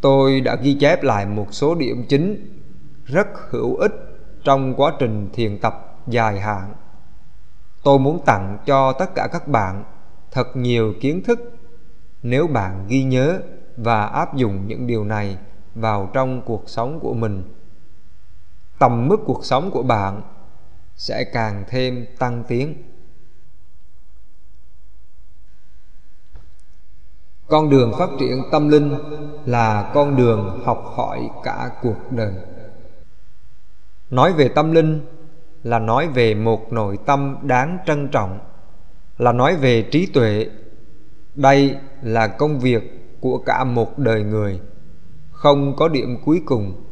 tôi đã ghi chép lại một số điểm chính rất hữu ích trong quá trình thiền tập dài hạn. Tôi muốn tặng cho tất cả các bạn thật nhiều kiến thức nếu bạn ghi nhớ và áp dụng những điều này vào trong cuộc sống của mình. Tầm mức cuộc sống của bạn sẽ càng thêm tăng tiến. Con đường phát triển tâm linh là con đường học hỏi cả cuộc đời. Nói về tâm linh là nói về một nội tâm đáng trân trọng, là nói về trí tuệ. Đây là công việc của cả một đời người, không có điểm cuối cùng.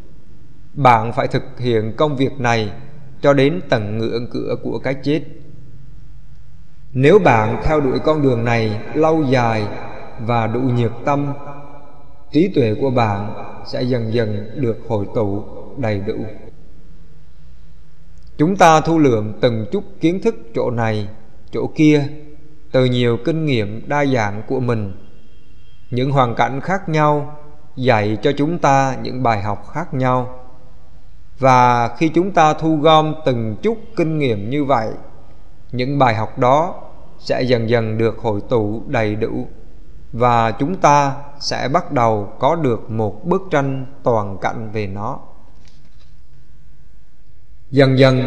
Bạn phải thực hiện công việc này cho đến tận ngưỡng cửa của cái chết. Nếu bạn theo đuổi con đường này lâu dài và đủ nhiệt tâm, trí tuệ của bạn sẽ dần dần được hội tụ đầy đủ. Chúng ta thu lượm từng chút kiến thức chỗ này, chỗ kia, từ nhiều kinh nghiệm đa dạng của mình. Những hoàn cảnh khác nhau dạy cho chúng ta những bài học khác nhau. Và khi chúng ta thu gom từng chút kinh nghiệm như vậy, những bài học đó sẽ dần dần được hội tụ đầy đủ và chúng ta sẽ bắt đầu có được một bức tranh toàn cảnh về nó. Dần dần,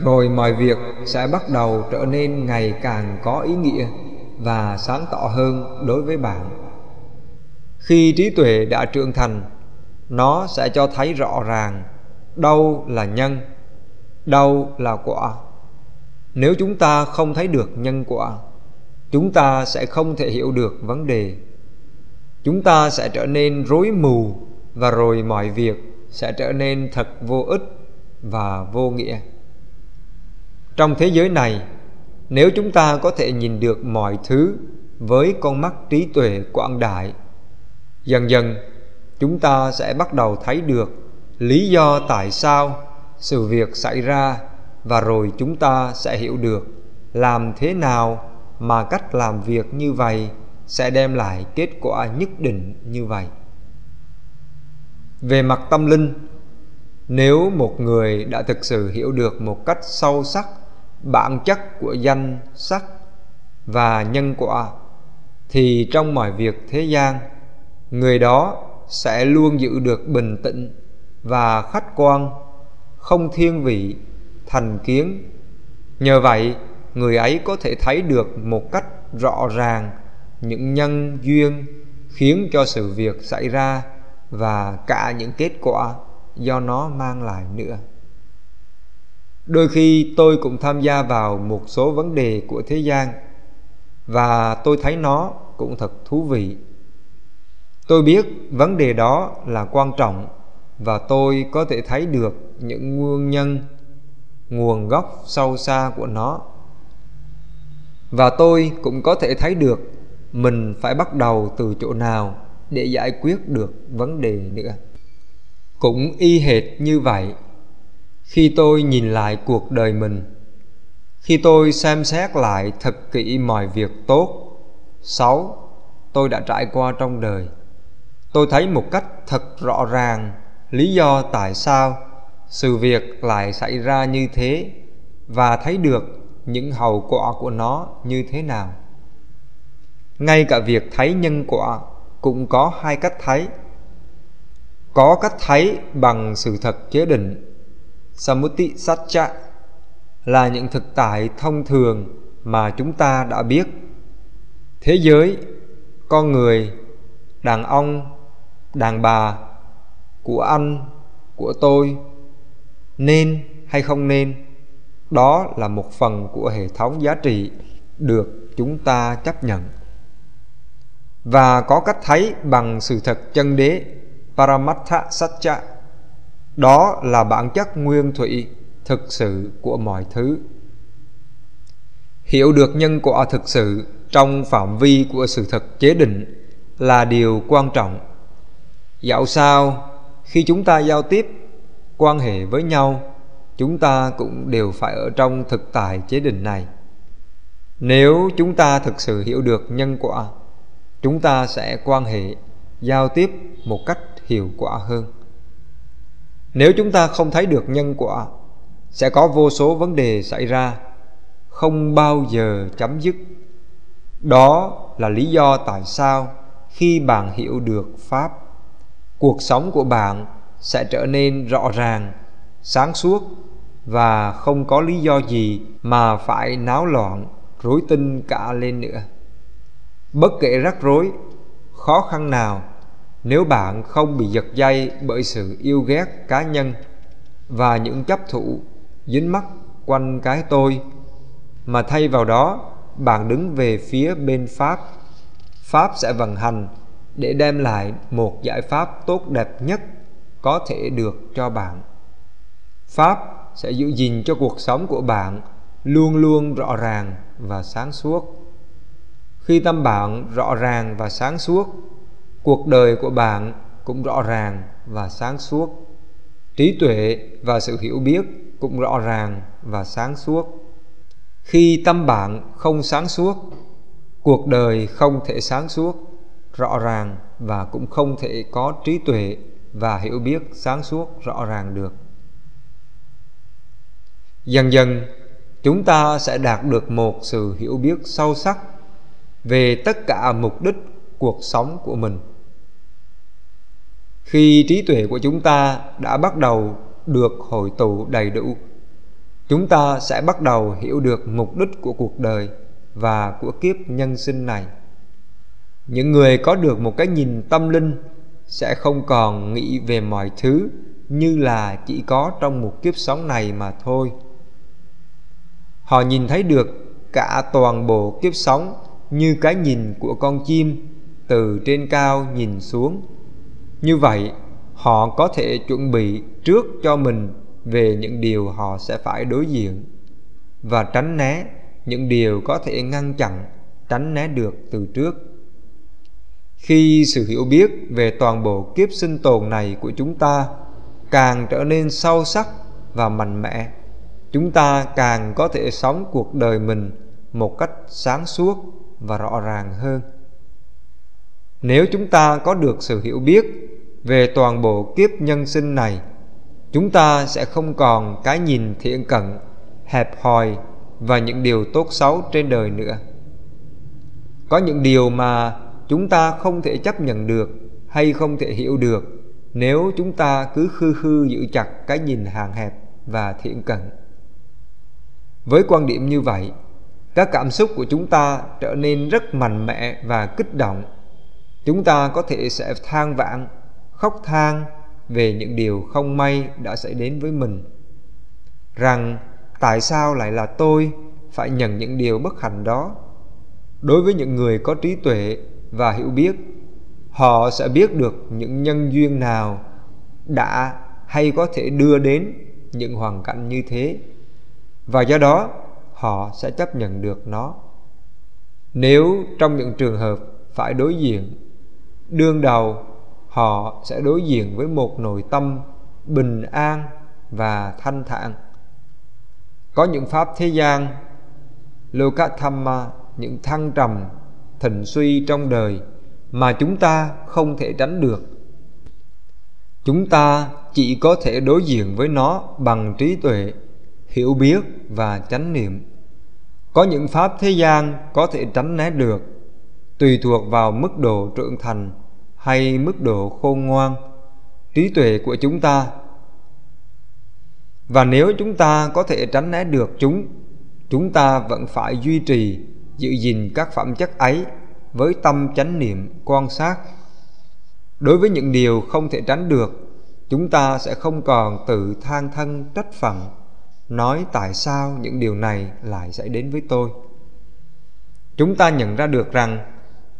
rồi mọi việc sẽ bắt đầu trở nên ngày càng có ý nghĩa và sáng tỏ hơn đối với bạn. Khi trí tuệ đã trưởng thành, nó sẽ cho thấy rõ ràng đâu là nhân, đâu là quả. Nếu chúng ta không thấy được nhân quả chúng ta sẽ không thể hiểu được vấn đề. Chúng ta sẽ trở nên rối mù và rồi mọi việc sẽ trở nên thật vô ích và vô nghĩa. Trong thế giới này, nếu chúng ta có thể nhìn được mọi thứ với con mắt trí tuệ quảng đại, dần dần chúng ta sẽ bắt đầu thấy được lý do tại sao sự việc xảy ra và rồi chúng ta sẽ hiểu được làm thế nào mà cách làm việc như vậy sẽ đem lại kết quả nhất định như vậy. Về mặt tâm linh, nếu một người đã thực sự hiểu được một cách sâu sắc bản chất của danh sắc và nhân quả, thì trong mọi việc thế gian, người đó sẽ luôn giữ được bình tĩnh và khách quan, không thiên vị, thành kiến. Nhờ vậy người ấy có thể thấy được một cách rõ ràng những nhân duyên khiến cho sự việc xảy ra và cả những kết quả do nó mang lại nữa. Đôi khi tôi cũng tham gia vào một số vấn đề của thế gian và tôi thấy nó cũng thật thú vị. Tôi biết vấn đề đó là quan trọng và tôi có thể thấy được những nguyên nhân, nguồn gốc sâu xa của nó và tôi cũng có thể thấy được mình phải bắt đầu từ chỗ nào để giải quyết được vấn đề nữa. Cũng y hệt như vậy, khi tôi nhìn lại cuộc đời mình, khi tôi xem xét lại thật kỹ mọi việc tốt xấu tôi đã trải qua trong đời. Tôi thấy một cách thật rõ ràng lý do tại sao sự việc lại xảy ra như thế và thấy được những hậu quả của nó như thế nào. Ngay cả việc thấy nhân quả cũng có hai cách thấy có cách thấy bằng sự thật chế định. Samuti satcha là những thực tại thông thường mà chúng ta đã biết. Thế giới, con người, đàn ông, đàn bà, của anh, của tôi, nên hay không nên? Đó là một phần của hệ thống giá trị được chúng ta chấp nhận. Và có cách thấy bằng sự thật chân đế Paramattha Satcha. Đó là bản chất nguyên thủy thực sự của mọi thứ. Hiểu được nhân quả thực sự trong phạm vi của sự thật chế định là điều quan trọng. Dạo sao, khi chúng ta giao tiếp, quan hệ với nhau chúng ta cũng đều phải ở trong thực tại chế định này. Nếu chúng ta thực sự hiểu được nhân quả, chúng ta sẽ quan hệ, giao tiếp một cách hiệu quả hơn. Nếu chúng ta không thấy được nhân quả, sẽ có vô số vấn đề xảy ra, không bao giờ chấm dứt. Đó là lý do tại sao khi bạn hiểu được pháp, cuộc sống của bạn sẽ trở nên rõ ràng sáng suốt và không có lý do gì mà phải náo loạn, rối tinh cả lên nữa. Bất kể rắc rối, khó khăn nào, nếu bạn không bị giật dây bởi sự yêu ghét cá nhân và những chấp thủ dính mắc quanh cái tôi, mà thay vào đó, bạn đứng về phía bên pháp. Pháp sẽ vận hành để đem lại một giải pháp tốt đẹp nhất có thể được cho bạn pháp sẽ giữ gìn cho cuộc sống của bạn luôn luôn rõ ràng và sáng suốt. Khi tâm bạn rõ ràng và sáng suốt, cuộc đời của bạn cũng rõ ràng và sáng suốt. Trí tuệ và sự hiểu biết cũng rõ ràng và sáng suốt. Khi tâm bạn không sáng suốt, cuộc đời không thể sáng suốt, rõ ràng và cũng không thể có trí tuệ và hiểu biết sáng suốt rõ ràng được dần dần, chúng ta sẽ đạt được một sự hiểu biết sâu sắc về tất cả mục đích cuộc sống của mình. Khi trí tuệ của chúng ta đã bắt đầu được hội tụ đầy đủ, chúng ta sẽ bắt đầu hiểu được mục đích của cuộc đời và của kiếp nhân sinh này. Những người có được một cái nhìn tâm linh sẽ không còn nghĩ về mọi thứ như là chỉ có trong một kiếp sống này mà thôi họ nhìn thấy được cả toàn bộ kiếp sống như cái nhìn của con chim từ trên cao nhìn xuống. Như vậy, họ có thể chuẩn bị trước cho mình về những điều họ sẽ phải đối diện. Và tránh né những điều có thể ngăn chặn, tránh né được từ trước. Khi sự hiểu biết về toàn bộ kiếp sinh tồn này của chúng ta càng trở nên sâu sắc và mạnh mẽ chúng ta càng có thể sống cuộc đời mình một cách sáng suốt và rõ ràng hơn. Nếu chúng ta có được sự hiểu biết về toàn bộ kiếp nhân sinh này, chúng ta sẽ không còn cái nhìn thiện cận, hẹp hòi và những điều tốt xấu trên đời nữa. Có những điều mà chúng ta không thể chấp nhận được hay không thể hiểu được nếu chúng ta cứ khư khư giữ chặt cái nhìn hàng hẹp và thiện cận với quan điểm như vậy, các cảm xúc của chúng ta trở nên rất mạnh mẽ và kích động. Chúng ta có thể sẽ than vãn, khóc than về những điều không may đã xảy đến với mình. Rằng, tại sao lại là tôi phải nhận những điều bất hạnh đó? Đối với những người có trí tuệ và hiểu biết, họ sẽ biết được những nhân duyên nào đã hay có thể đưa đến những hoàn cảnh như thế và do đó, họ sẽ chấp nhận được nó. Nếu trong những trường hợp phải đối diện, đương đầu, họ sẽ đối diện với một nội tâm bình an và thanh thản. Có những pháp thế gian lokathamma những thăng trầm, thịnh suy trong đời mà chúng ta không thể tránh được. Chúng ta chỉ có thể đối diện với nó bằng trí tuệ hiểu biết và chánh niệm. Có những pháp thế gian có thể tránh né được, tùy thuộc vào mức độ trưởng thành hay mức độ khôn ngoan, trí tuệ của chúng ta. Và nếu chúng ta có thể tránh né được chúng chúng ta vẫn phải duy trì, giữ gìn các phẩm chất ấy với tâm chánh niệm quan sát. Đối với những điều không thể tránh được, chúng ta sẽ không còn tự than thân trách phận nói tại sao những điều này lại xảy đến với tôi? Chúng ta nhận ra được rằng,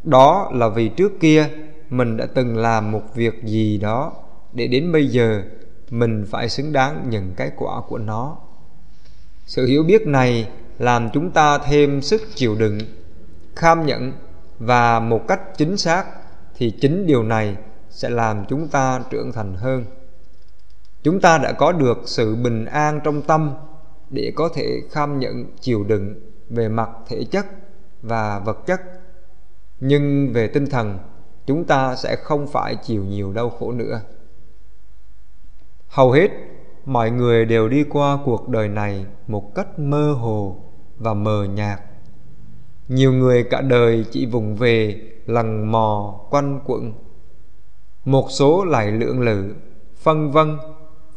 đó là vì trước kia mình đã từng làm một việc gì đó để đến bây giờ mình phải xứng đáng nhận cái quả của nó. Sự hiểu biết này làm chúng ta thêm sức chịu đựng, kham nhận và một cách chính xác thì chính điều này sẽ làm chúng ta trưởng thành hơn chúng ta đã có được sự bình an trong tâm để có thể kham nhận chịu đựng về mặt thể chất và vật chất. Nhưng về tinh thần, chúng ta sẽ không phải chịu nhiều đau khổ nữa. Hầu hết mọi người đều đi qua cuộc đời này một cách mơ hồ và mờ nhạt. Nhiều người cả đời chỉ vùng về lằng mò, quanh quẩn. Một số lại lưỡng lự, phân vân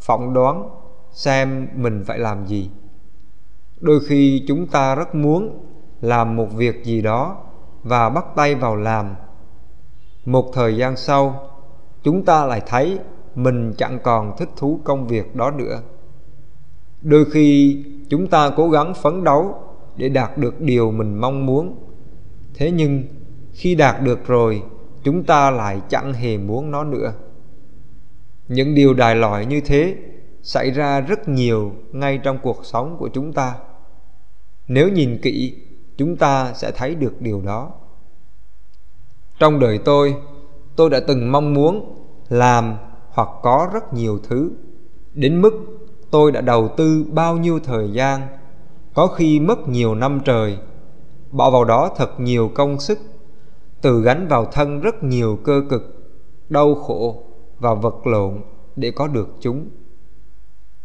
phỏng đoán xem mình phải làm gì. Đôi khi chúng ta rất muốn làm một việc gì đó và bắt tay vào làm. Một thời gian sau, chúng ta lại thấy mình chẳng còn thích thú công việc đó nữa. Đôi khi chúng ta cố gắng phấn đấu để đạt được điều mình mong muốn. Thế nhưng khi đạt được rồi, chúng ta lại chẳng hề muốn nó nữa những điều đài loại như thế xảy ra rất nhiều ngay trong cuộc sống của chúng ta. Nếu nhìn kỹ, chúng ta sẽ thấy được điều đó. Trong đời tôi tôi đã từng mong muốn làm hoặc có rất nhiều thứ. Đến mức tôi đã đầu tư bao nhiêu thời gian, có khi mất nhiều năm trời, bỏ vào đó thật nhiều công sức, tự gánh vào thân rất nhiều cơ cực, đau khổ và vật lộn để có được chúng.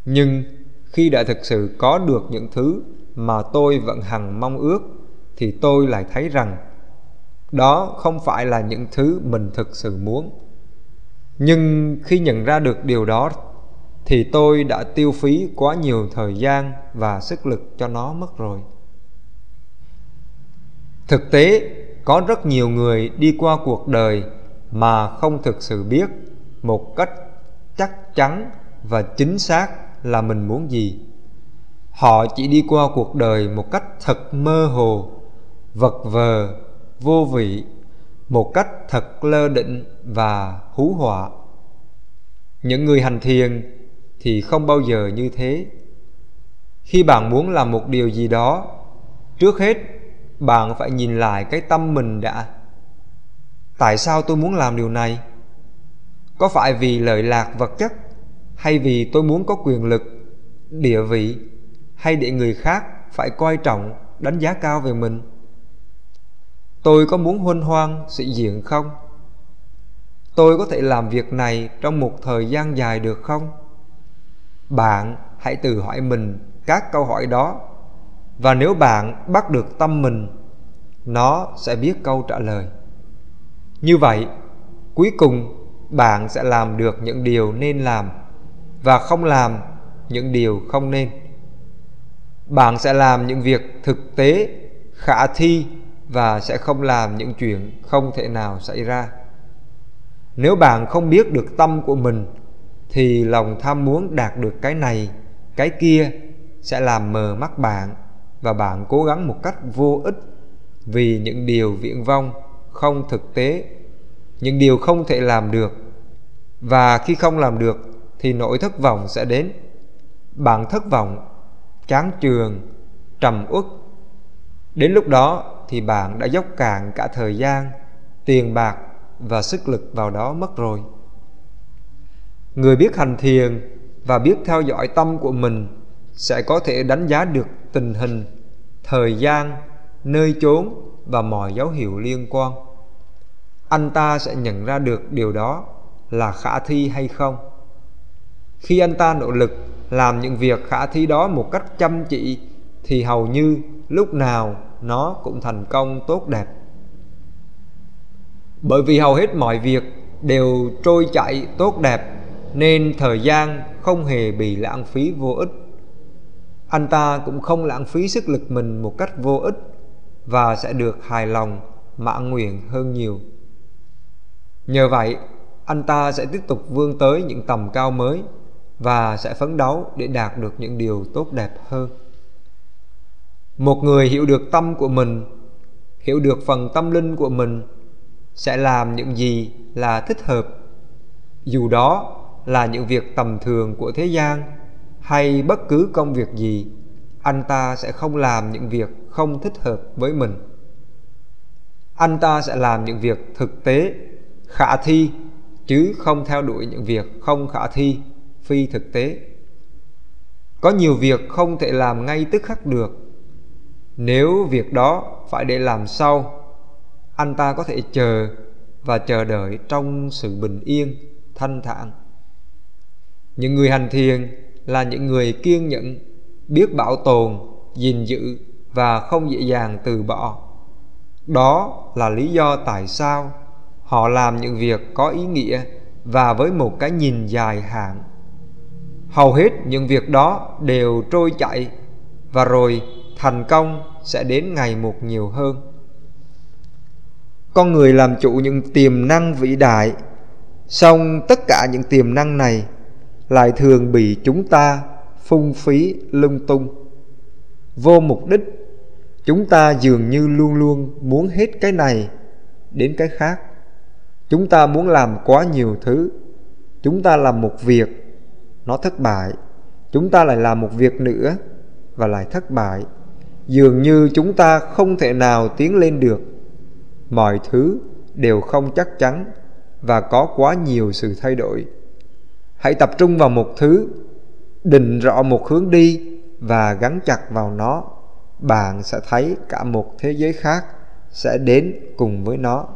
Nhưng khi đã thực sự có được những thứ mà tôi vẫn hằng mong ước, thì tôi lại thấy rằng đó không phải là những thứ mình thực sự muốn. Nhưng khi nhận ra được điều đó, thì tôi đã tiêu phí quá nhiều thời gian và sức lực cho nó mất rồi. Thực tế, có rất nhiều người đi qua cuộc đời mà không thực sự biết một cách chắc chắn và chính xác là mình muốn gì. Họ chỉ đi qua cuộc đời một cách thật mơ hồ, vật vờ, vô vị, một cách thật lơ định và hú họa. Những người hành thiền thì không bao giờ như thế. Khi bạn muốn làm một điều gì đó, trước hết bạn phải nhìn lại cái tâm mình đã. Tại sao tôi muốn làm điều này? Có phải vì lợi lạc vật chất, hay vì tôi muốn có quyền lực, địa vị, hay để người khác phải coi trọng, đánh giá cao về mình? Tôi có muốn huân hoan sĩ diện không? Tôi có thể làm việc này trong một thời gian dài được không? Bạn hãy tự hỏi mình các câu hỏi đó, và nếu bạn bắt được tâm mình, nó sẽ biết câu trả lời. Như vậy, cuối cùng bạn sẽ làm được những điều nên làm và không làm những điều không nên. Bạn sẽ làm những việc thực tế, khả thi và sẽ không làm những chuyện không thể nào xảy ra. Nếu bạn không biết được tâm của mình, thì lòng tham muốn đạt được cái này, cái kia sẽ làm mờ mắt bạn và bạn cố gắng một cách vô ích vì những điều viễn vông không thực tế những điều không thể làm được. Và khi không làm được, thì nỗi thất vọng sẽ đến. Bạn thất vọng, chán trường trầm uất. Đến lúc đó thì bạn đã dốc cạn cả thời gian, tiền bạc và sức lực vào đó mất rồi. Người biết hành thiền và biết theo dõi tâm của mình sẽ có thể đánh giá được tình hình, thời gian, nơi chốn và mọi dấu hiệu liên quan anh ta sẽ nhận ra được điều đó là khả thi hay không? Khi anh ta nỗ lực làm những việc khả thi đó một cách chăm chỉ, thì hầu như lúc nào nó cũng thành công tốt đẹp. Bởi vì hầu hết mọi việc đều trôi chảy tốt đẹp, nên thời gian không hề bị lãng phí vô ích. Anh ta cũng không lãng phí sức lực mình một cách vô ích và sẽ được hài lòng, mãn nguyện hơn nhiều nhờ vậy, anh ta sẽ tiếp tục vươn tới những tầm cao mới và sẽ phấn đấu để đạt được những điều tốt đẹp hơn. Một người hiểu được tâm của mình, hiểu được phần tâm linh của mình, sẽ làm những gì là thích hợp. Dù đó là những việc tầm thường của thế gian hay bất cứ công việc gì, anh ta sẽ không làm những việc không thích hợp với mình. Anh ta sẽ làm những việc thực tế khả thi, chứ không theo đuổi những việc không khả thi, phi thực tế. Có nhiều việc không thể làm ngay tức khắc được. Nếu việc đó phải để làm sau, anh ta có thể chờ và chờ đợi trong sự bình yên, thanh thản. Những người hành thiền là những người kiên nhẫn, biết bảo tồn, gìn giữ và không dễ dàng từ bỏ. Đó là lý do tại sao họ làm những việc có ý nghĩa và với một cái nhìn dài hạn. Hầu hết những việc đó đều trôi chảy và rồi thành công sẽ đến ngày một nhiều hơn. Con người làm chủ những tiềm năng vĩ đại, song tất cả những tiềm năng này lại thường bị chúng ta phung phí lung tung. Vô mục đích, chúng ta dường như luôn luôn muốn hết cái này đến cái khác chúng ta muốn làm quá nhiều thứ. Chúng ta làm một việc, nó thất bại. Chúng ta lại làm một việc nữa, và lại thất bại. Dường như chúng ta không thể nào tiến lên được. Mọi thứ đều không chắc chắn, và có quá nhiều sự thay đổi. Hãy tập trung vào một thứ, định rõ một hướng đi, và gắn chặt vào nó. Bạn sẽ thấy cả một thế giới khác sẽ đến cùng với nó.